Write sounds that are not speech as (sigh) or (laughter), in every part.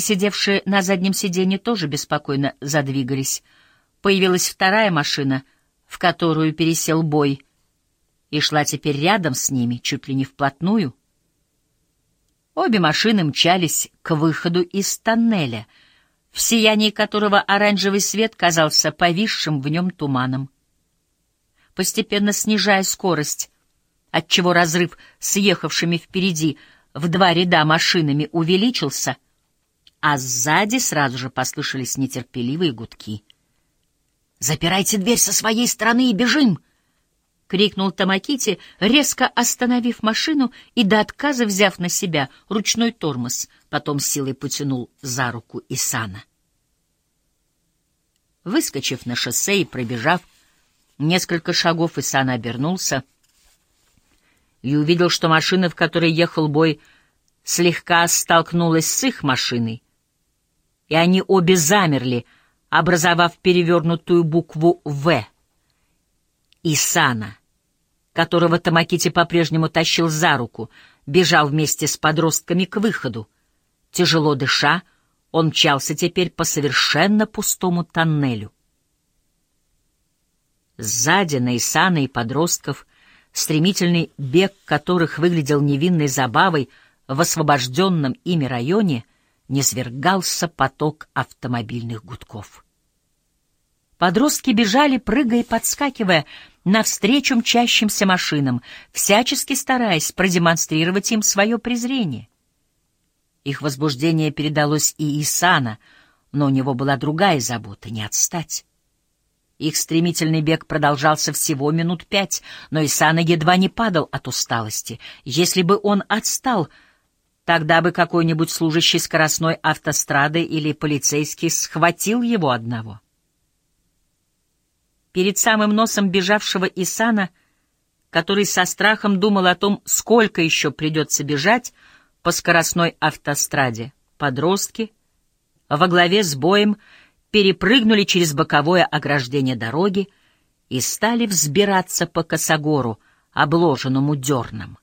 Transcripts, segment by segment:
сидевшие на заднем сиденье, тоже беспокойно задвигались. Появилась вторая машина, в которую пересел бой, и шла теперь рядом с ними, чуть ли не вплотную. Обе машины мчались к выходу из тоннеля, в сиянии которого оранжевый свет казался повисшим в нем туманом. Постепенно снижая скорость, отчего разрыв с ехавшими впереди в два ряда машинами увеличился — а сзади сразу же послышались нетерпеливые гудки. «Запирайте дверь со своей стороны и бежим!» — крикнул Тамакити, резко остановив машину и до отказа взяв на себя ручной тормоз, потом силой потянул за руку Исана. Выскочив на шоссе и пробежав несколько шагов, Исана обернулся и увидел, что машина, в которой ехал бой, слегка столкнулась с их машиной, и они обе замерли, образовав перевернутую букву «В». Исана, которого Тамакити по-прежнему тащил за руку, бежал вместе с подростками к выходу. Тяжело дыша, он мчался теперь по совершенно пустому тоннелю. Сзади на Исана и подростков, стремительный бег которых выглядел невинной забавой в освобожденном ими районе — низвергался поток автомобильных гудков. Подростки бежали, прыгая и подскакивая, навстречу мчащимся машинам, всячески стараясь продемонстрировать им свое презрение. Их возбуждение передалось и Исана, но у него была другая забота — не отстать. Их стремительный бег продолжался всего минут пять, но Исана едва не падал от усталости. Если бы он отстал — Тогда бы какой-нибудь служащий скоростной автострады или полицейский схватил его одного. Перед самым носом бежавшего Исана, который со страхом думал о том, сколько еще придется бежать по скоростной автостраде, подростки во главе с боем перепрыгнули через боковое ограждение дороги и стали взбираться по косогору, обложенному дерном.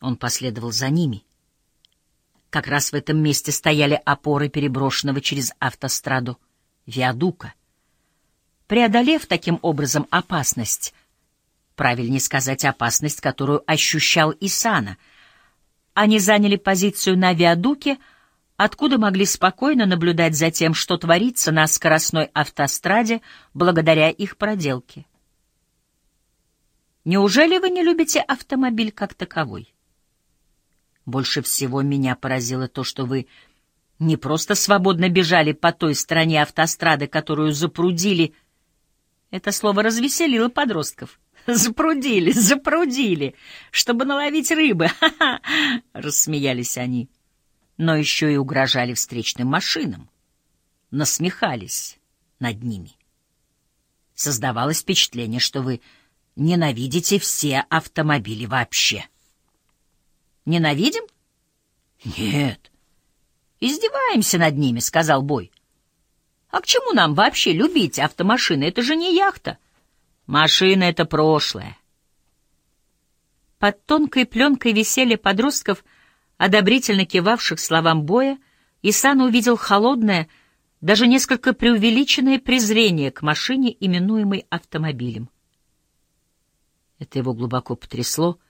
Он последовал за ними. Как раз в этом месте стояли опоры переброшенного через автостраду виадука. Преодолев таким образом опасность, правильнее сказать опасность, которую ощущал Исана, они заняли позицию на виадуке, откуда могли спокойно наблюдать за тем, что творится на скоростной автостраде благодаря их проделке. Неужели вы не любите автомобиль как таковой? Больше всего меня поразило то, что вы не просто свободно бежали по той стороне автострады, которую запрудили. Это слово развеселило подростков. (laughs) «Запрудили, запрудили, чтобы наловить рыбы!» (laughs) Рассмеялись они. Но еще и угрожали встречным машинам. Насмехались над ними. Создавалось впечатление, что вы ненавидите все автомобили вообще. Ненавидим? Нет. Издеваемся над ними, сказал Бой. А к чему нам вообще любить автомашины? Это же не яхта. Машина — это прошлое. Под тонкой пленкой веселья подростков, одобрительно кивавших словам Боя, Исан увидел холодное, даже несколько преувеличенное презрение к машине, именуемой автомобилем. Это его глубоко потрясло, —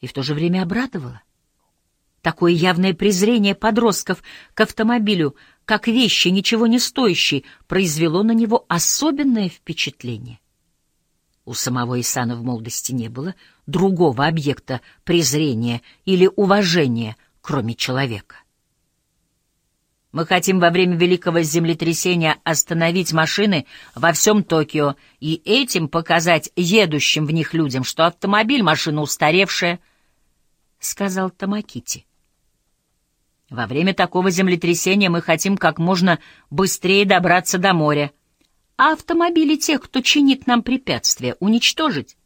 и в то же время обрадовало. Такое явное презрение подростков к автомобилю, как вещи, ничего не стоящей, произвело на него особенное впечатление. У самого Исана в молодости не было другого объекта презрения или уважения, кроме человека. Мы хотим во время великого землетрясения остановить машины во всем Токио и этим показать едущим в них людям, что автомобиль — машина устаревшая, — сказал Тамакити. Во время такого землетрясения мы хотим как можно быстрее добраться до моря, а автомобили тех, кто чинит нам препятствия, уничтожить.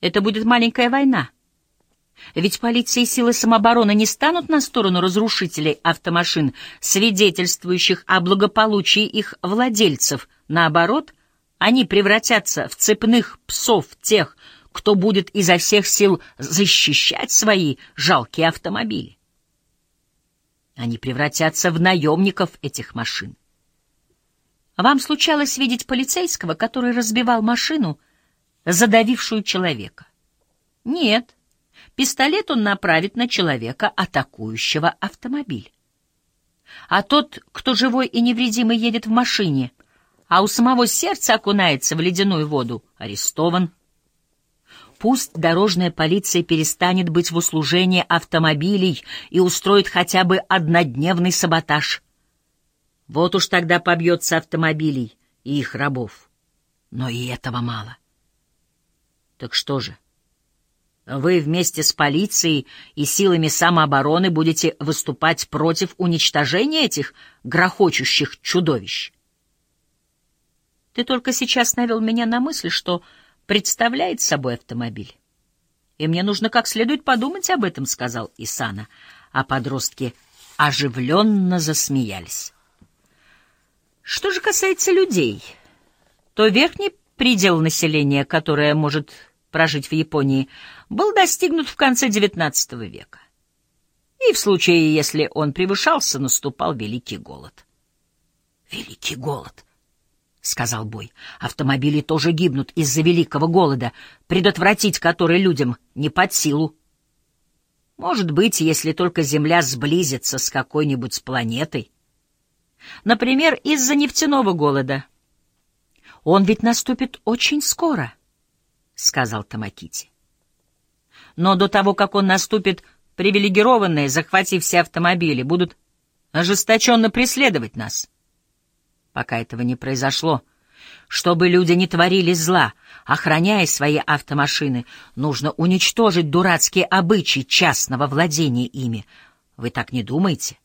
Это будет маленькая война. Ведь полиция и силы самообороны не станут на сторону разрушителей автомашин, свидетельствующих о благополучии их владельцев. Наоборот, они превратятся в цепных псов тех, кто будет изо всех сил защищать свои жалкие автомобили. Они превратятся в наемников этих машин. Вам случалось видеть полицейского, который разбивал машину, задавившую человека? Нет. Пистолет он направит на человека, атакующего автомобиль. А тот, кто живой и невредимый едет в машине, а у самого сердца окунается в ледяную воду, арестован. Пусть дорожная полиция перестанет быть в услужении автомобилей и устроит хотя бы однодневный саботаж. Вот уж тогда побьется автомобилей и их рабов. Но и этого мало. Так что же? Вы вместе с полицией и силами самообороны будете выступать против уничтожения этих грохочущих чудовищ. Ты только сейчас навел меня на мысль, что представляет собой автомобиль. И мне нужно как следует подумать об этом, — сказал Исана, а подростки оживленно засмеялись. Что же касается людей, то верхний предел населения, которое может прожить в Японии, был достигнут в конце XIX века. И в случае, если он превышался, наступал Великий голод. Великий голод —— сказал Бой. — Автомобили тоже гибнут из-за великого голода, предотвратить который людям не под силу. Может быть, если только Земля сблизится с какой-нибудь планетой. Например, из-за нефтяного голода. Он ведь наступит очень скоро. —— сказал Тамакити. Но до того, как он наступит, привилегированные, захватив все автомобили, будут ожесточенно преследовать нас. Пока этого не произошло, чтобы люди не творили зла, охраняя свои автомашины, нужно уничтожить дурацкие обычаи частного владения ими. Вы так не думаете?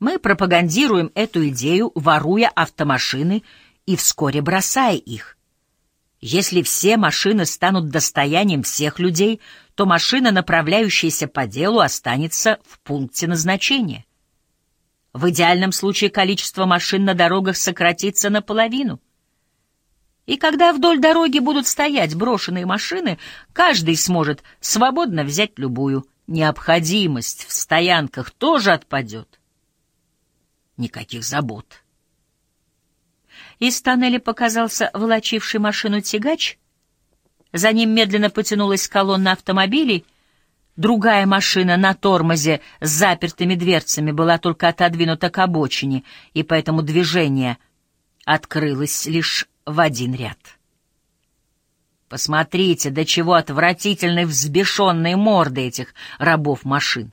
Мы пропагандируем эту идею, воруя автомашины и вскоре бросая их. Если все машины станут достоянием всех людей, то машина, направляющаяся по делу, останется в пункте назначения. В идеальном случае количество машин на дорогах сократится наполовину. И когда вдоль дороги будут стоять брошенные машины, каждый сможет свободно взять любую. Необходимость в стоянках тоже отпадет. Никаких забот. Из тоннеля показался волочивший машину тягач. За ним медленно потянулась колонна автомобилей. Другая машина на тормозе с запертыми дверцами была только отодвинута к обочине, и поэтому движение открылось лишь в один ряд. Посмотрите, до чего отвратительны взбешенные морды этих рабов машин.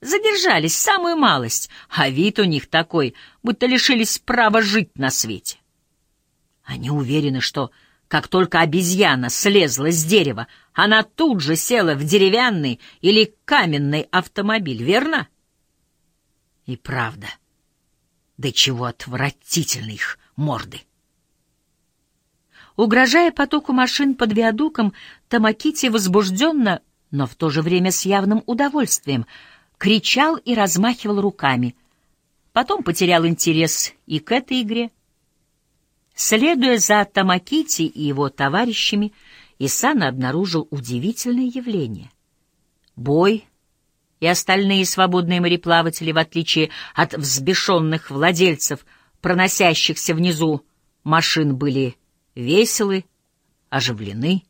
Задержались самую малость, а вид у них такой, будто лишились права жить на свете. Они уверены, что как только обезьяна слезла с дерева, она тут же села в деревянный или каменный автомобиль, верно? И правда, до чего отвратительны их морды. Угрожая потоку машин под виадуком, Тамакити возбужденно, но в то же время с явным удовольствием — кричал и размахивал руками. Потом потерял интерес и к этой игре. Следуя за Тамакити и его товарищами, Исана обнаружил удивительное явление. Бой и остальные свободные мореплаватели, в отличие от взбешенных владельцев, проносящихся внизу машин, были веселы, оживлены,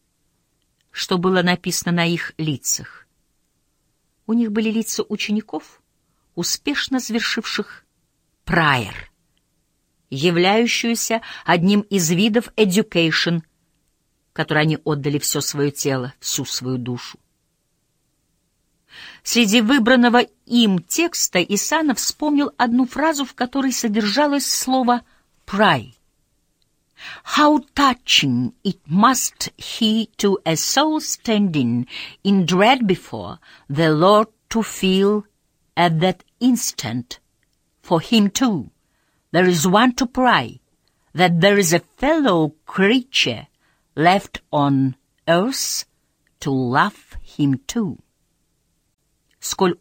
что было написано на их лицах. У них были лица учеников, успешно завершивших прайер, являющуюся одним из видов education, которой они отдали все свое тело, всю свою душу. Среди выбранного им текста Исанов вспомнил одну фразу, в которой содержалось слово «pray». How touching it must he to a soul standing in dread before the Lord to feel at that instant, for him too, there is one to pray, that there is a fellow creature left on earth to love him too. Сколь